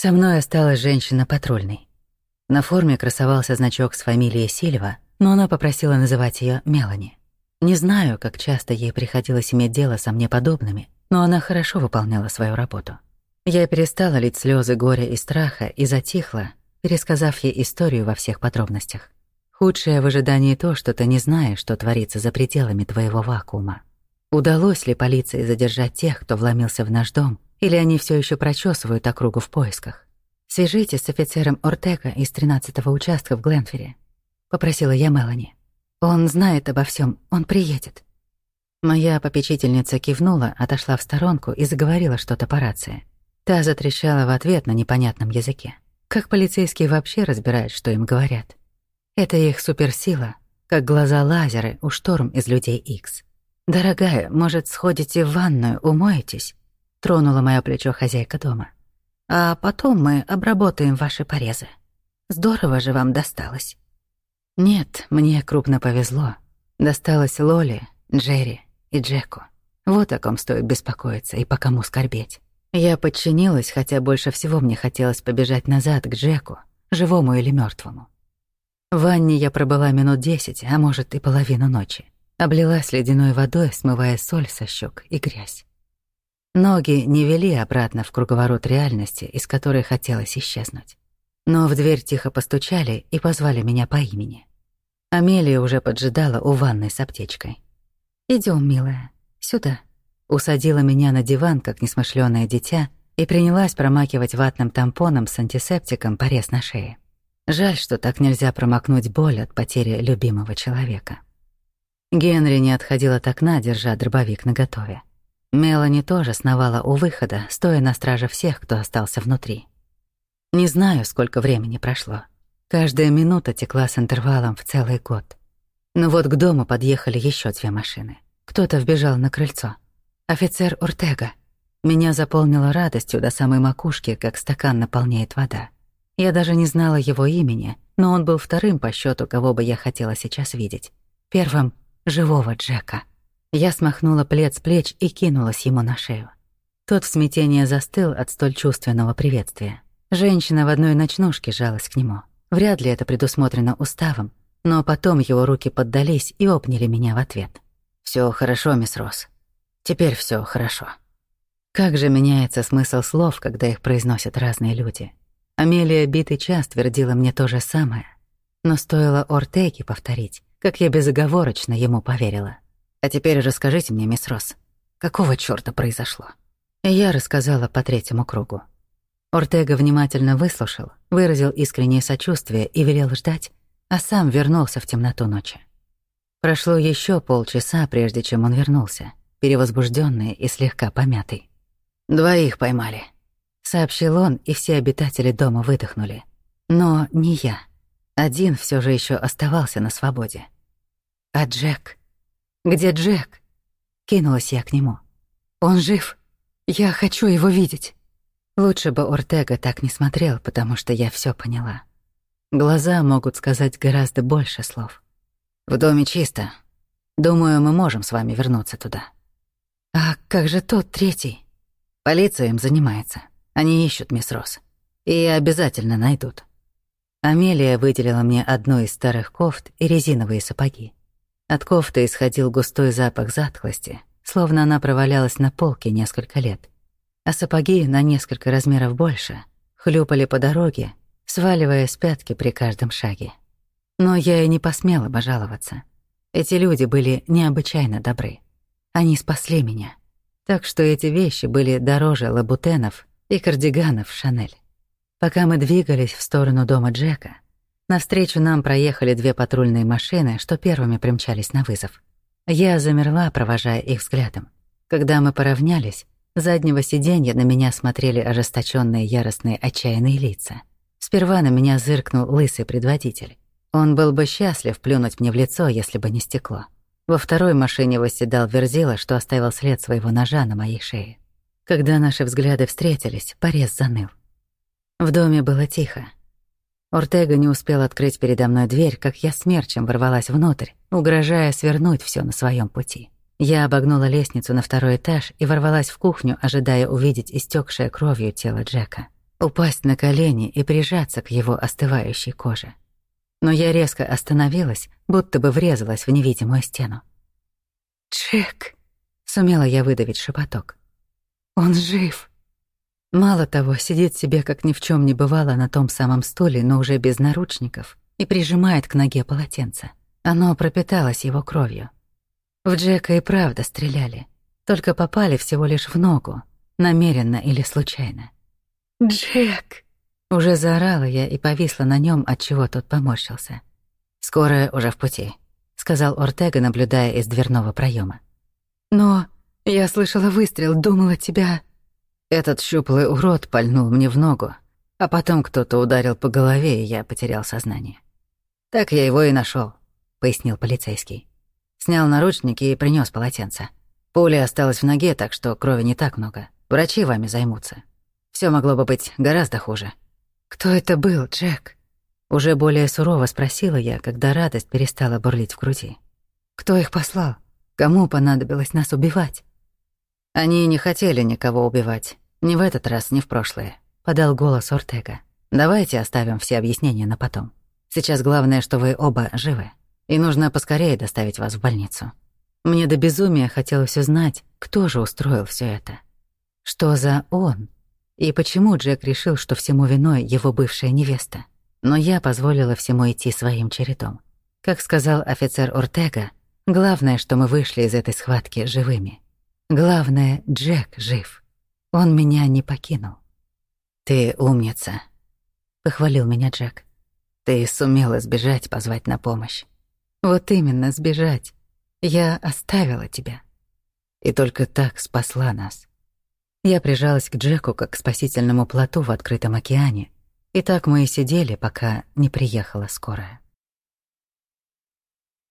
Со мной осталась женщина патрульной. На форме красовался значок с фамилией Сильва, но она попросила называть ее Мелани. Не знаю, как часто ей приходилось иметь дело со мне подобными, но она хорошо выполняла свою работу. Я перестала лить слезы горя и страха и затихла, пересказав ей историю во всех подробностях. Худшее в ожидании то, что ты не знаешь, что творится за пределами твоего вакуума. Удалось ли полиции задержать тех, кто вломился в наш дом, или они все еще прочесывают округу в поисках? Свяжитесь с офицером Ортега из 13-го участка в Гленфере, попросила я Мелани. Он знает обо всем, он приедет. Моя попечительница кивнула, отошла в сторонку и заговорила что-то по рации. Та затрещала в ответ на непонятном языке. Как полицейские вообще разбирают, что им говорят? Это их суперсила, как глаза лазеры у шторм из людей Икс. «Дорогая, может, сходите в ванную, умоетесь?» — тронула мое плечо хозяйка дома. «А потом мы обработаем ваши порезы. Здорово же вам досталось». Нет, мне крупно повезло. Досталось Лоли, Джерри и Джеку. Вот о ком стоит беспокоиться и по кому скорбеть. Я подчинилась, хотя больше всего мне хотелось побежать назад к Джеку, живому или мертвому. В ванне я пробыла минут десять, а может и половину ночи. Облилась ледяной водой, смывая соль со щек и грязь. Ноги не вели обратно в круговорот реальности, из которой хотелось исчезнуть. Но в дверь тихо постучали и позвали меня по имени. Амелия уже поджидала у ванной с аптечкой. Идем, милая, сюда». Усадила меня на диван, как несмышленое дитя, и принялась промакивать ватным тампоном с антисептиком порез на шее. Жаль, что так нельзя промокнуть боль от потери любимого человека. Генри не отходил от окна, держа дробовик наготове. Мелани тоже сновала у выхода, стоя на страже всех, кто остался внутри. Не знаю, сколько времени прошло. Каждая минута текла с интервалом в целый год. Но вот к дому подъехали еще две машины. Кто-то вбежал на крыльцо. Офицер Уртега. Меня заполнило радостью до самой макушки, как стакан наполняет вода. Я даже не знала его имени, но он был вторым по счету, кого бы я хотела сейчас видеть. Первым — живого Джека. Я смахнула плед с плеч и кинулась ему на шею. Тот в смятении застыл от столь чувственного приветствия. Женщина в одной ночнушке жалась к нему. Вряд ли это предусмотрено уставом, но потом его руки поддались и обняли меня в ответ. Все хорошо, мисс Росс. Теперь все хорошо». Как же меняется смысл слов, когда их произносят разные люди. Амелия битый час твердила мне то же самое. Но стоило Ортеге повторить, как я безоговорочно ему поверила. «А теперь расскажите мне, мисс Росс, какого чёрта произошло?» Я рассказала по третьему кругу. Ортега внимательно выслушал, выразил искреннее сочувствие и велел ждать, а сам вернулся в темноту ночи. Прошло еще полчаса, прежде чем он вернулся, перевозбужденный и слегка помятый. «Двоих поймали», сообщил он, и все обитатели дома выдохнули. Но не я. Один все же еще оставался на свободе. А Джек? Где Джек? Кинулась я к нему. Он жив. Я хочу его видеть. Лучше бы Ортега так не смотрел, потому что я все поняла. Глаза могут сказать гораздо больше слов. В доме чисто. Думаю, мы можем с вами вернуться туда. А как же тот третий? Полиция им занимается. Они ищут мисс Росс. И обязательно найдут. Амелия выделила мне одну из старых кофт и резиновые сапоги. От кофты исходил густой запах затхлости, словно она провалялась на полке несколько лет. А сапоги на несколько размеров больше хлюпали по дороге, сваливая с пятки при каждом шаге. Но я и не посмела бы жаловаться. Эти люди были необычайно добры. Они спасли меня. Так что эти вещи были дороже лабутенов и кардиганов Шанель. Пока мы двигались в сторону дома Джека, навстречу нам проехали две патрульные машины, что первыми примчались на вызов. Я замерла, провожая их взглядом. Когда мы поравнялись, с заднего сиденья на меня смотрели ожесточенные, яростные, отчаянные лица. Сперва на меня зыркнул лысый предводитель. Он был бы счастлив плюнуть мне в лицо, если бы не стекло. Во второй машине восседал Верзила, что оставил след своего ножа на моей шее. Когда наши взгляды встретились, порез заныл. В доме было тихо. Ортега не успел открыть передо мной дверь, как я смерчем ворвалась внутрь, угрожая свернуть все на своем пути. Я обогнула лестницу на второй этаж и ворвалась в кухню, ожидая увидеть истекшее кровью тело Джека. упасть на колени и прижаться к его остывающей коже. Но я резко остановилась, будто бы врезалась в невидимую стену. «Джек!» — сумела я выдавить шепоток. «Он жив!» Мало того, сидит себе, как ни в чем не бывало, на том самом стуле, но уже без наручников, и прижимает к ноге полотенце. Оно пропиталось его кровью. В Джека и правда стреляли, только попали всего лишь в ногу, намеренно или случайно. «Джек!» Уже заорала я и повисла на нем, от чего тот поморщился. «Скорая уже в пути», — сказал Ортега, наблюдая из дверного проема. «Но я слышала выстрел, думала тебя...» Этот щуплый урод пальнул мне в ногу, а потом кто-то ударил по голове, и я потерял сознание. «Так я его и нашел, пояснил полицейский. Снял наручники и принес полотенце. Пуля осталась в ноге, так что крови не так много. Врачи вами займутся. Все могло бы быть гораздо хуже. «Кто это был, Джек?» Уже более сурово спросила я, когда радость перестала бурлить в груди. «Кто их послал? Кому понадобилось нас убивать?» «Они не хотели никого убивать. Ни в этот раз, ни в прошлое», — подал голос Ортега. «Давайте оставим все объяснения на потом. Сейчас главное, что вы оба живы, и нужно поскорее доставить вас в больницу». Мне до безумия хотелось узнать, кто же устроил все это. Что за он? И почему Джек решил, что всему виной его бывшая невеста? Но я позволила всему идти своим чередом. Как сказал офицер Ортега, главное, что мы вышли из этой схватки живыми. Главное, Джек жив. Он меня не покинул. «Ты умница», — похвалил меня Джек. «Ты сумела сбежать, позвать на помощь». «Вот именно, сбежать. Я оставила тебя». И только так спасла нас. Я прижалась к Джеку, как к спасительному плоту в открытом океане, и так мы и сидели, пока не приехала скорая.